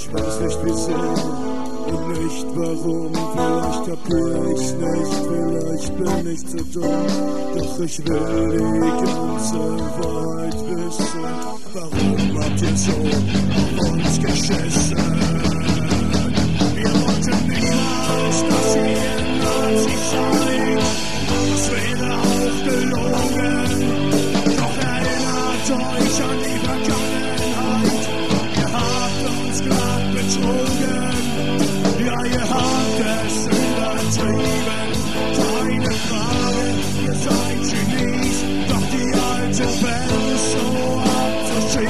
Ich weiß nicht wieso und nicht warum. Vielleicht kapier ich's nicht, vielleicht bin ich zu dumm. Doch ich will die ganze Wahrheit wissen. Warum habt ihr so auf uns geschissen?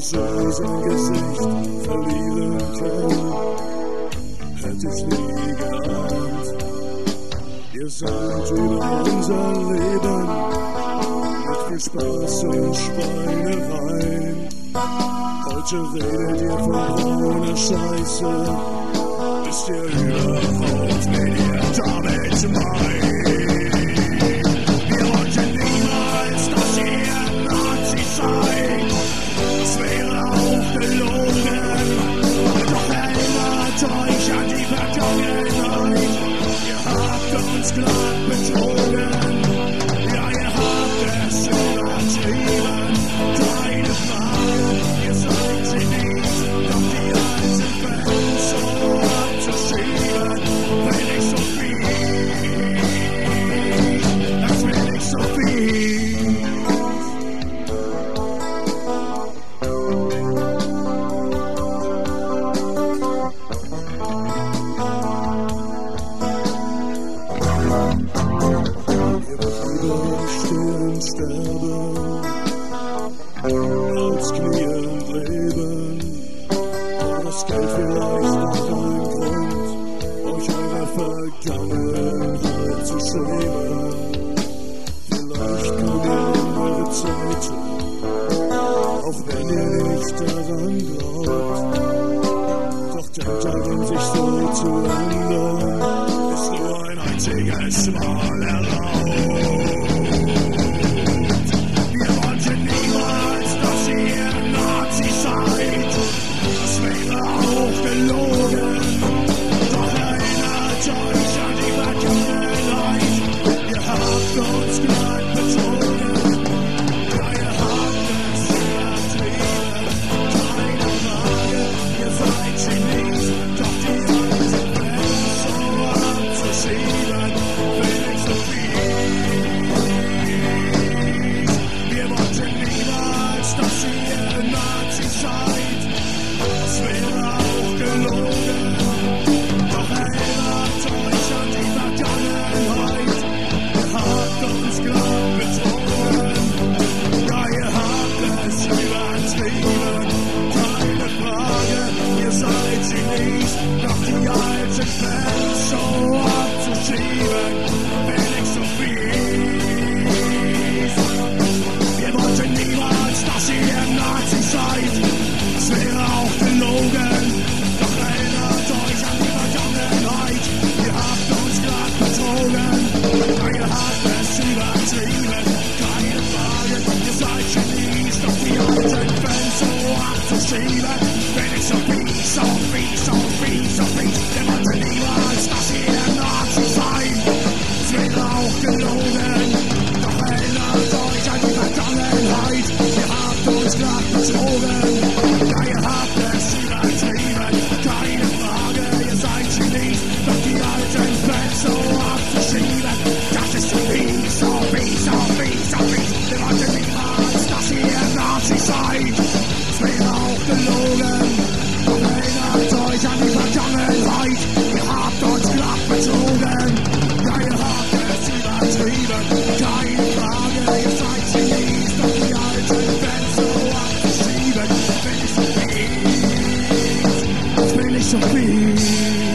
so sein Gesicht verlieren kann, hätte ich nie geahnt. Ihr seid über unser Leben mit viel Spaß und Schweinereien. Heute redet ihr von ohne Scheiße, bis ihr überhaupt, wen ihr damit meint? It's not petroleum. sterben als Klient leben. War das Geld vielleicht auch ein Grund, euch eurer Vergangenheit zu schämen? Vielleicht kommen eure Zeiten, auch wenn ihr nicht daran glaubt. Doch denkt daran, sich so zu ändern, ist nur ein einziges Mal erlaubt. shot. Nothing I had expected, so hard to see back. Feeling so. 生命。